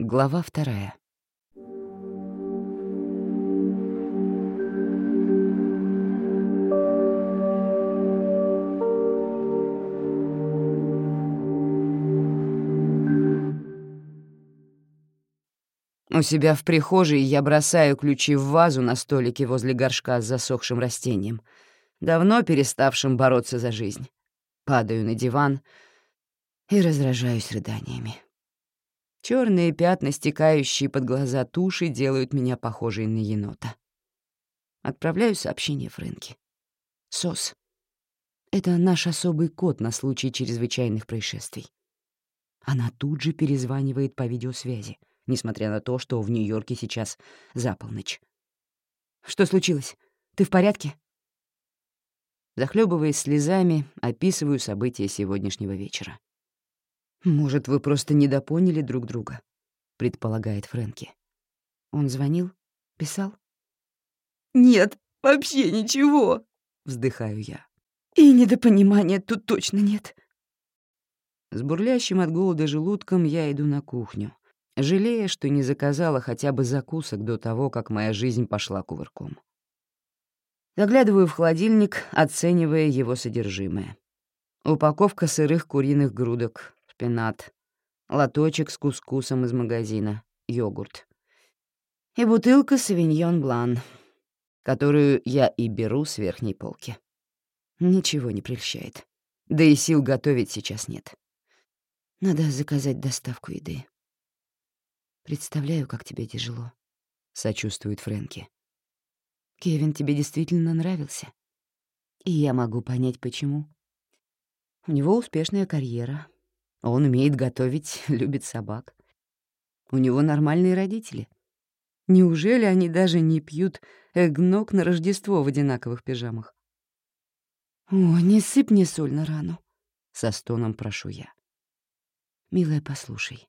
Глава вторая. У себя в прихожей я бросаю ключи в вазу на столике возле горшка с засохшим растением, давно переставшим бороться за жизнь. Падаю на диван и раздражаюсь рыданиями. Черные пятна, стекающие под глаза туши, делают меня похожей на енота. Отправляю сообщение Фрэнки. «СОС. Это наш особый код на случай чрезвычайных происшествий». Она тут же перезванивает по видеосвязи, несмотря на то, что в Нью-Йорке сейчас за полночь. «Что случилось? Ты в порядке?» Захлебываясь слезами, описываю события сегодняшнего вечера. «Может, вы просто недопоняли друг друга?» — предполагает Фрэнки. Он звонил? Писал? «Нет, вообще ничего», — вздыхаю я. «И недопонимания тут точно нет». С бурлящим от голода желудком я иду на кухню, жалея, что не заказала хотя бы закусок до того, как моя жизнь пошла кувырком. Заглядываю в холодильник, оценивая его содержимое. Упаковка сырых куриных грудок, шпинат, лоточек с кускусом из магазина, йогурт. И бутылка «Савиньон Блан», которую я и беру с верхней полки. Ничего не прельщает. Да и сил готовить сейчас нет. Надо заказать доставку еды. «Представляю, как тебе тяжело», — сочувствует Фрэнки. «Кевин тебе действительно нравился. И я могу понять, почему. У него успешная карьера, он умеет готовить, любит собак. У него нормальные родители. Неужели они даже не пьют эгнок на Рождество в одинаковых пижамах? «О, не сыпь мне соль на рану», — со стоном прошу я. «Милая, послушай.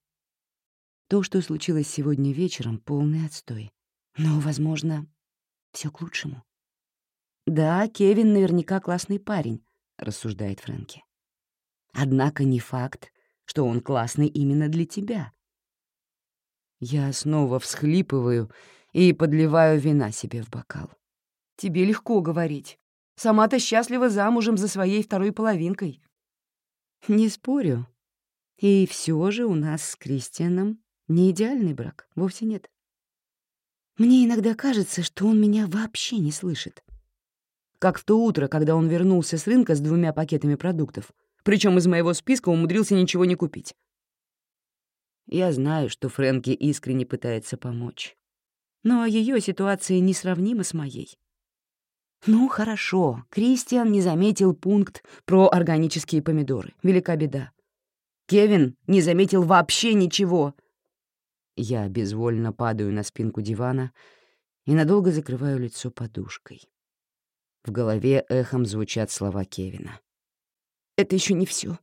То, что случилось сегодня вечером, — полный отстой. Но, возможно, все к лучшему». «Да, Кевин наверняка классный парень», — рассуждает Фрэнки. «Однако не факт, что он классный именно для тебя. Я снова всхлипываю и подливаю вина себе в бокал. Тебе легко говорить. Сама-то счастлива замужем за своей второй половинкой. Не спорю. И все же у нас с Кристианом не идеальный брак, вовсе нет. Мне иногда кажется, что он меня вообще не слышит. Как в то утро, когда он вернулся с рынка с двумя пакетами продуктов — причем из моего списка умудрился ничего не купить. Я знаю, что Фрэнки искренне пытается помочь. Но ее ситуация несравнима с моей. Ну, хорошо, Кристиан не заметил пункт про органические помидоры. Велика беда. Кевин не заметил вообще ничего. Я безвольно падаю на спинку дивана и надолго закрываю лицо подушкой. В голове эхом звучат слова Кевина это еще не все.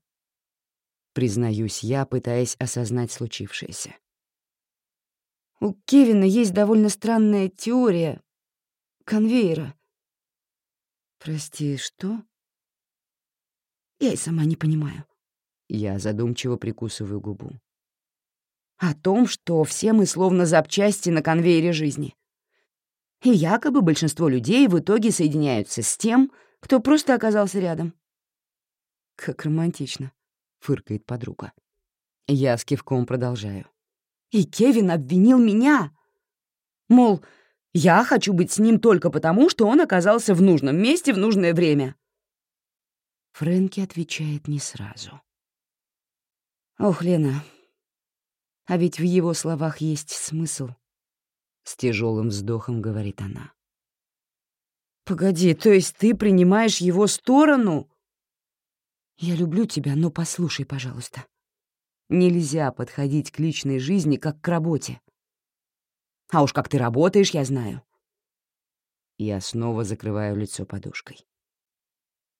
Признаюсь я, пытаясь осознать случившееся. У Кевина есть довольно странная теория конвейера. Прости, что? Я и сама не понимаю. Я задумчиво прикусываю губу. О том, что все мы словно запчасти на конвейере жизни. И якобы большинство людей в итоге соединяются с тем, кто просто оказался рядом. «Как романтично», — фыркает подруга. Я с кивком продолжаю. «И Кевин обвинил меня! Мол, я хочу быть с ним только потому, что он оказался в нужном месте в нужное время». Фрэнки отвечает не сразу. «Ох, Лена, а ведь в его словах есть смысл», — с тяжелым вздохом говорит она. «Погоди, то есть ты принимаешь его сторону?» «Я люблю тебя, но послушай, пожалуйста. Нельзя подходить к личной жизни как к работе. А уж как ты работаешь, я знаю». Я снова закрываю лицо подушкой.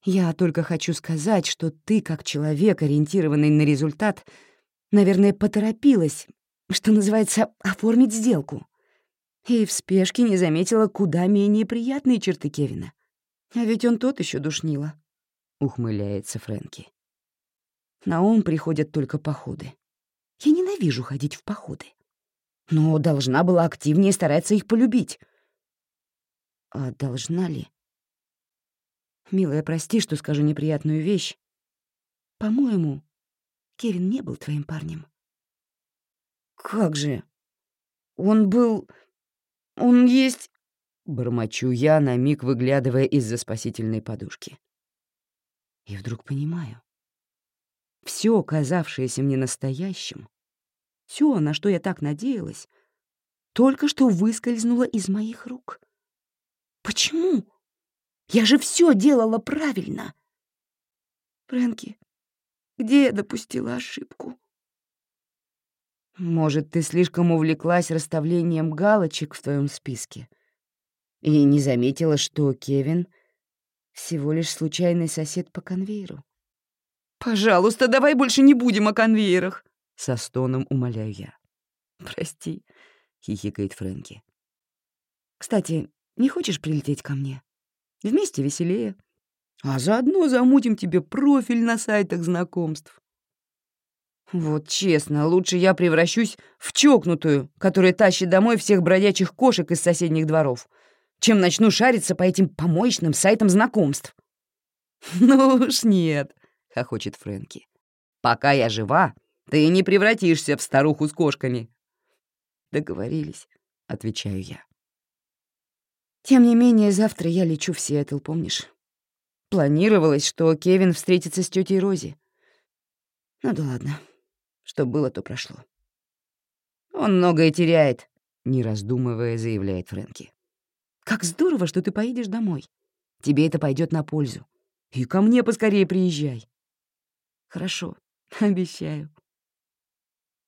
«Я только хочу сказать, что ты, как человек, ориентированный на результат, наверное, поторопилась, что называется, оформить сделку. И в спешке не заметила куда менее приятные черты Кевина. А ведь он тот еще душнило. — ухмыляется Фрэнки. На ум приходят только походы. Я ненавижу ходить в походы. но должна была активнее стараться их полюбить. А должна ли? Милая, прости, что скажу неприятную вещь. По-моему, Кевин не был твоим парнем. Как же? Он был... Он есть... Бормочу я, на миг выглядывая из-за спасительной подушки. И вдруг понимаю. Все, казавшееся мне настоящим, все, на что я так надеялась, только что выскользнуло из моих рук. Почему? Я же все делала правильно. Фрэнки, где я допустила ошибку? Может, ты слишком увлеклась расставлением галочек в твоем списке и не заметила, что Кевин всего лишь случайный сосед по конвейеру? «Пожалуйста, давай больше не будем о конвейерах!» — со стоном умоляю я. «Прости», — хихикает Фрэнки. «Кстати, не хочешь прилететь ко мне? Вместе веселее. А заодно замутим тебе профиль на сайтах знакомств». Вот честно, лучше я превращусь в чокнутую, которая тащит домой всех бродячих кошек из соседних дворов, чем начну шариться по этим помоечным сайтам знакомств. «Ну уж нет», — хохочет Фрэнки. «Пока я жива, ты не превратишься в старуху с кошками». «Договорились», — отвечаю я. Тем не менее, завтра я лечу в Сиэтл, помнишь? Планировалось, что Кевин встретится с тетей Рози. Ну да ладно. Что было, то прошло. Он многое теряет, не раздумывая, заявляет Фрэнки. Как здорово, что ты поедешь домой. Тебе это пойдет на пользу. И ко мне поскорее приезжай. Хорошо, обещаю.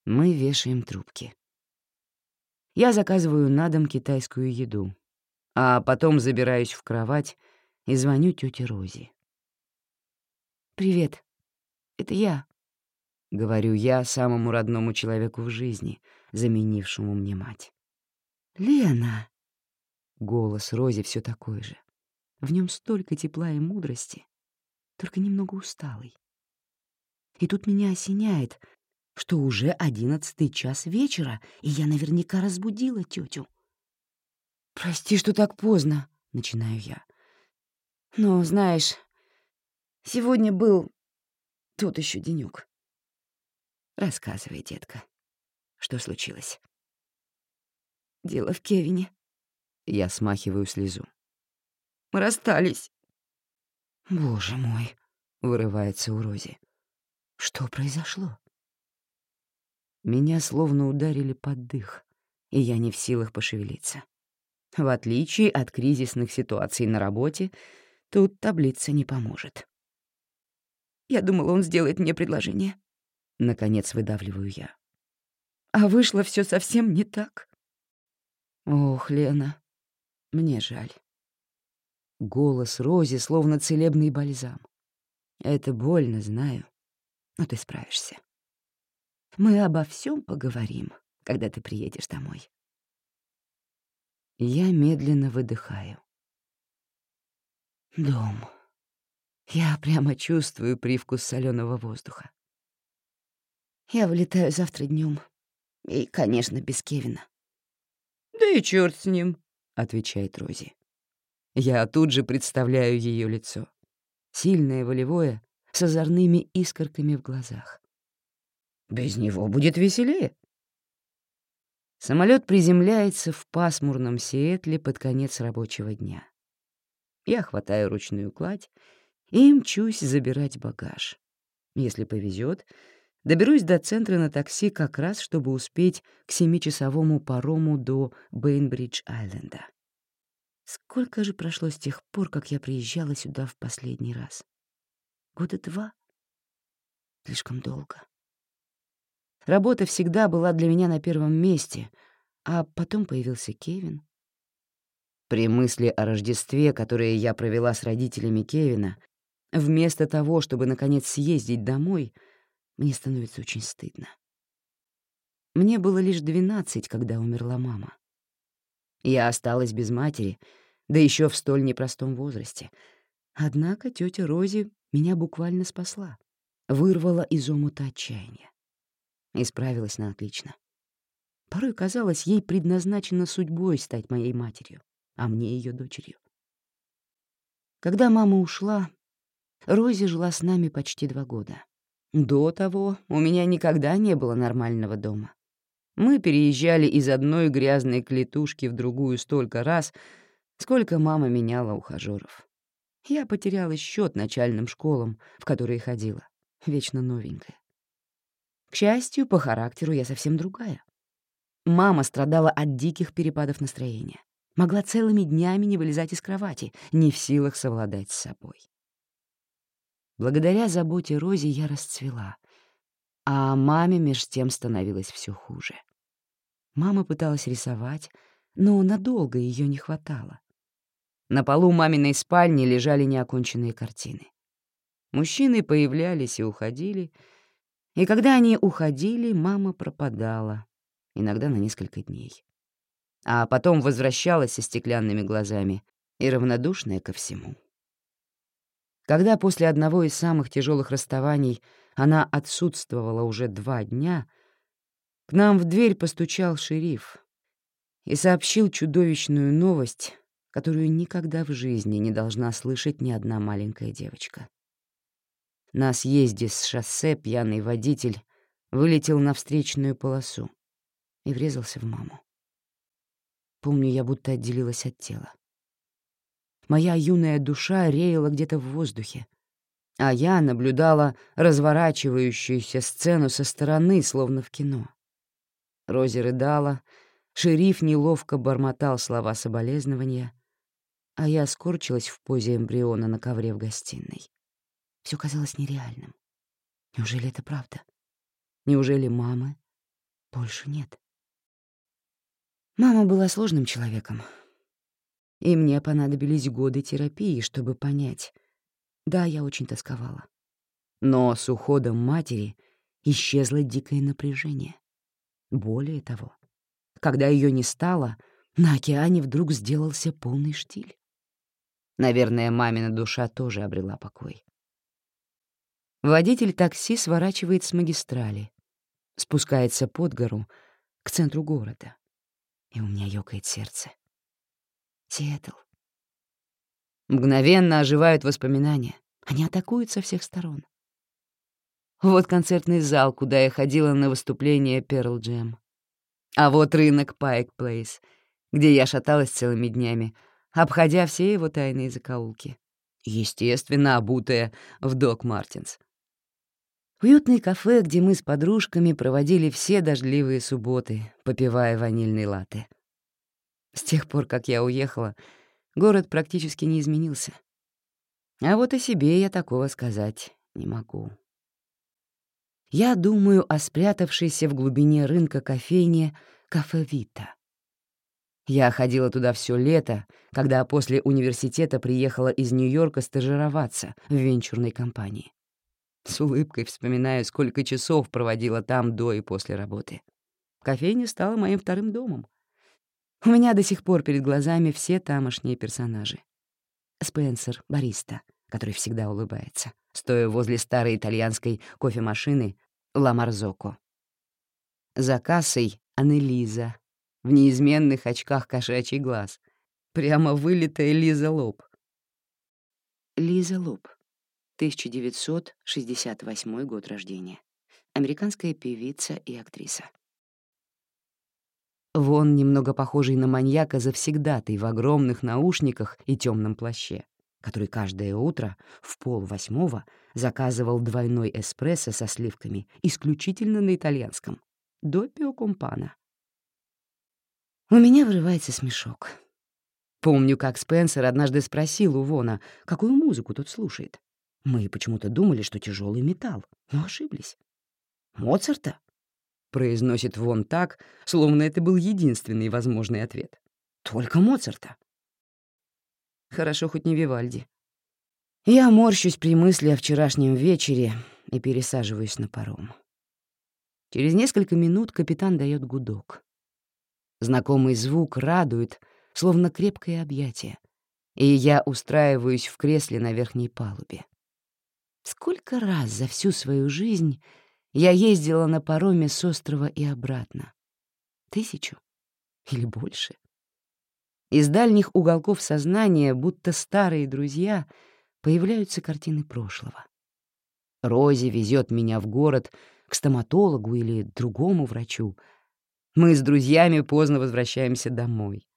Мы вешаем трубки. Я заказываю на дом китайскую еду, а потом забираюсь в кровать и звоню тете Розе. «Привет, это я», — говорю я самому родному человеку в жизни, заменившему мне мать. «Лена!» Голос Рози все такой же. В нем столько тепла и мудрости, только немного усталый. И тут меня осеняет, что уже одиннадцатый час вечера, и я наверняка разбудила тетю. «Прости, что так поздно», — начинаю я. «Но, знаешь, сегодня был тут еще денёк». «Рассказывай, детка, что случилось?» «Дело в Кевине». Я смахиваю слезу. «Мы расстались». «Боже мой», — вырывается у Рози. «Что произошло?» Меня словно ударили под дых, и я не в силах пошевелиться. В отличие от кризисных ситуаций на работе, тут таблица не поможет. Я думала, он сделает мне предложение. Наконец выдавливаю я. А вышло все совсем не так. Ох, Лена, мне жаль. Голос Рози словно целебный бальзам. Это больно, знаю, но ты справишься. Мы обо всем поговорим, когда ты приедешь домой. Я медленно выдыхаю. Дом. Я прямо чувствую привкус соленого воздуха. Я вылетаю завтра днем, И, конечно, без Кевина. «Да и черт с ним», — отвечает Рози. Я тут же представляю ее лицо. Сильное, волевое, с озорными искорками в глазах. Без него будет веселее. Самолет приземляется в пасмурном Сиэтле под конец рабочего дня. Я хватаю ручную кладь и мчусь забирать багаж. Если повезет, доберусь до центра на такси как раз, чтобы успеть к семичасовому парому до Бейнбридж-Айленда. Сколько же прошло с тех пор, как я приезжала сюда в последний раз? Года два? Слишком долго. Работа всегда была для меня на первом месте, а потом появился Кевин. При мысли о Рождестве, которое я провела с родителями Кевина, вместо того, чтобы, наконец, съездить домой, мне становится очень стыдно. Мне было лишь двенадцать, когда умерла мама. Я осталась без матери, да еще в столь непростом возрасте. Однако тетя Рози меня буквально спасла, вырвала из омута отчаяния и справилась на отлично. Порой казалось, ей предназначено судьбой стать моей матерью, а мне ее дочерью. Когда мама ушла, Рози жила с нами почти два года. До того у меня никогда не было нормального дома. Мы переезжали из одной грязной клетушки в другую столько раз, сколько мама меняла ухажёров. Я потеряла счет начальным школам, в которые ходила, вечно новенькая. К счастью, по характеру я совсем другая. Мама страдала от диких перепадов настроения. Могла целыми днями не вылезать из кровати, не в силах совладать с собой. Благодаря заботе Рози я расцвела, а маме меж тем становилось все хуже. Мама пыталась рисовать, но надолго ее не хватало. На полу маминой спальни лежали неоконченные картины. Мужчины появлялись и уходили, и когда они уходили, мама пропадала, иногда на несколько дней. А потом возвращалась со стеклянными глазами и равнодушная ко всему. Когда после одного из самых тяжелых расставаний она отсутствовала уже два дня, к нам в дверь постучал шериф и сообщил чудовищную новость, которую никогда в жизни не должна слышать ни одна маленькая девочка. На съезде с шоссе пьяный водитель вылетел на встречную полосу и врезался в маму. Помню, я будто отделилась от тела. Моя юная душа реяла где-то в воздухе, а я наблюдала разворачивающуюся сцену со стороны, словно в кино. Рози рыдала, шериф неловко бормотал слова соболезнования, а я скорчилась в позе эмбриона на ковре в гостиной. Все казалось нереальным. Неужели это правда? Неужели мамы больше нет? Мама была сложным человеком, и мне понадобились годы терапии, чтобы понять. Да, я очень тосковала. Но с уходом матери исчезло дикое напряжение. Более того, когда ее не стало, на океане вдруг сделался полный штиль. Наверное, мамина душа тоже обрела покой. Водитель такси сворачивает с магистрали, спускается под гору к центру города, и у меня ёкает сердце. Сиэтл. Мгновенно оживают воспоминания. Они атакуют со всех сторон. Вот концертный зал, куда я ходила на выступление Pearl Jam. А вот рынок Пайк Плейс, где я шаталась целыми днями, обходя все его тайные закоулки. Естественно, обутая в Док Мартинс. Уютное кафе, где мы с подружками проводили все дождливые субботы, попивая ванильный латте. С тех пор, как я уехала, город практически не изменился. А вот о себе я такого сказать не могу. Я думаю о спрятавшейся в глубине рынка кофейне «Кафе Вита». Я ходила туда все лето, когда после университета приехала из Нью-Йорка стажироваться в венчурной компании. С улыбкой вспоминаю, сколько часов проводила там до и после работы. Кофейня стала моим вторым домом. У меня до сих пор перед глазами все тамошние персонажи. Спенсер, бариста, который всегда улыбается, стоя возле старой итальянской кофемашины «Ла Марзоко». За кассой Аннелиза, в неизменных очках кошачий глаз. Прямо вылитая Лиза Лоб. Лиза Лоб, 1968 год рождения. Американская певица и актриса. Вон немного похожий на маньяка завсегдатый в огромных наушниках и темном плаще, который каждое утро в пол восьмого заказывал двойной эспрессо со сливками исключительно на итальянском. Допио компана. У меня врывается смешок. Помню, как Спенсер однажды спросил у Вона, какую музыку тот слушает. Мы почему-то думали, что тяжелый металл, но ошиблись. «Моцарта?» — произносит Вон так, словно это был единственный возможный ответ. «Только Моцарта». Хорошо хоть не Вивальди. Я морщусь при мысли о вчерашнем вечере и пересаживаюсь на паром. Через несколько минут капитан дает гудок. Знакомый звук радует, словно крепкое объятие, и я устраиваюсь в кресле на верхней палубе. Сколько раз за всю свою жизнь я ездила на пароме с острова и обратно. Тысячу? Или больше? Из дальних уголков сознания, будто старые друзья, появляются картины прошлого. Рози везет меня в город к стоматологу или другому врачу. Мы с друзьями поздно возвращаемся домой.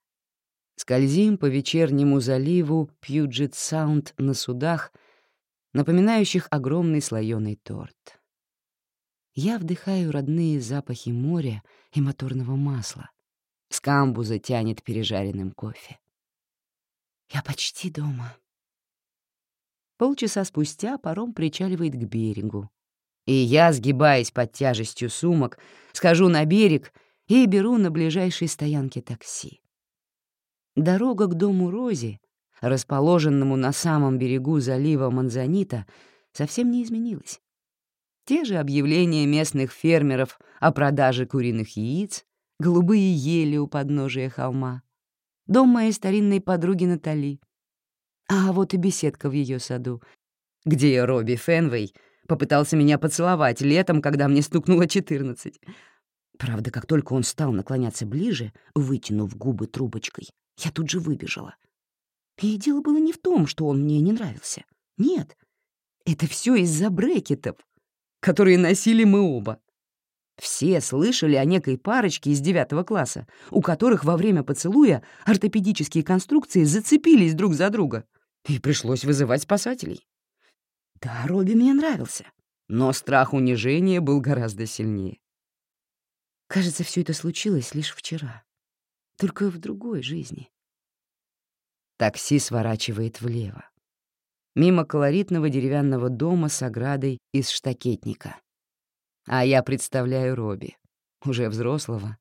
Скользим по вечернему заливу Пьюджет-Саунд на судах, напоминающих огромный слоёный торт. Я вдыхаю родные запахи моря и моторного масла. С камбуза тянет пережаренным кофе. Я почти дома. Полчаса спустя паром причаливает к берегу. И я, сгибаясь под тяжестью сумок, схожу на берег и беру на ближайшей стоянке такси. Дорога к дому Рози, расположенному на самом берегу залива Манзанита, совсем не изменилась. Те же объявления местных фермеров о продаже куриных яиц, голубые ели у подножия холма, дом моей старинной подруги Натали. А вот и беседка в ее саду, где Робби Фенвей попытался меня поцеловать летом, когда мне стукнуло 14. Правда, как только он стал наклоняться ближе, вытянув губы трубочкой, я тут же выбежала. И дело было не в том, что он мне не нравился. Нет, это все из-за брекетов которые носили мы оба. Все слышали о некой парочке из девятого класса, у которых во время поцелуя ортопедические конструкции зацепились друг за друга, и пришлось вызывать спасателей. Да, Робби мне нравился, но страх унижения был гораздо сильнее. Кажется, все это случилось лишь вчера, только в другой жизни. Такси сворачивает влево мимо колоритного деревянного дома с оградой из штакетника. А я представляю Робби, уже взрослого,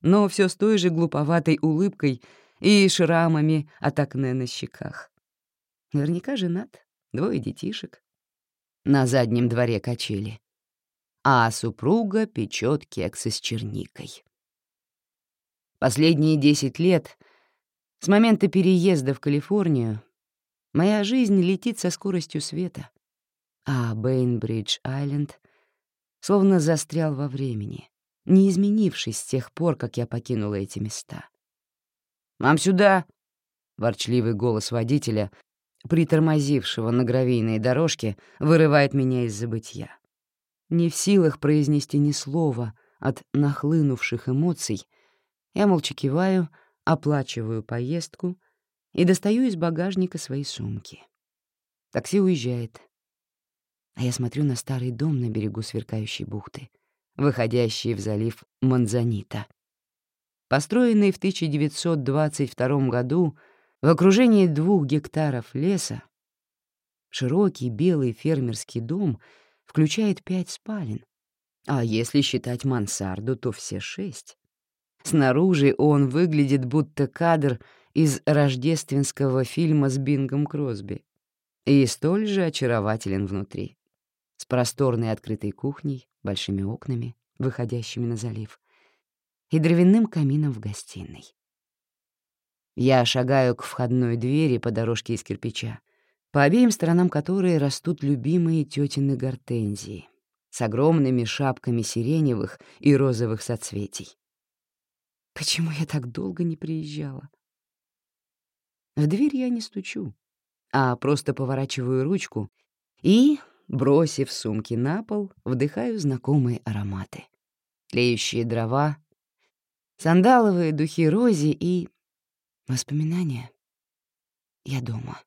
но все с той же глуповатой улыбкой и шрамами от акне на щеках. Наверняка женат, двое детишек. На заднем дворе качели. А супруга печет кексы с черникой. Последние десять лет, с момента переезда в Калифорнию, Моя жизнь летит со скоростью света, а Бейнбридж-Айленд словно застрял во времени, не изменившись с тех пор, как я покинула эти места. «Мам, сюда!» — ворчливый голос водителя, притормозившего на гравийной дорожке, вырывает меня из забытья. Не в силах произнести ни слова от нахлынувших эмоций, я молча киваю, оплачиваю поездку — и достаю из багажника свои сумки. Такси уезжает. А я смотрю на старый дом на берегу сверкающей бухты, выходящий в залив Манзанита. Построенный в 1922 году в окружении двух гектаров леса, широкий белый фермерский дом включает пять спален, а если считать мансарду, то все шесть. Снаружи он выглядит будто кадр — из рождественского фильма с Бингом Кросби и столь же очарователен внутри, с просторной открытой кухней, большими окнами, выходящими на залив, и дровяным камином в гостиной. Я шагаю к входной двери по дорожке из кирпича, по обеим сторонам которой растут любимые тетины гортензии с огромными шапками сиреневых и розовых соцветий. Почему я так долго не приезжала? В дверь я не стучу, а просто поворачиваю ручку и, бросив сумки на пол, вдыхаю знакомые ароматы. Тлеющие дрова, сандаловые духи рози и... Воспоминания. Я дома.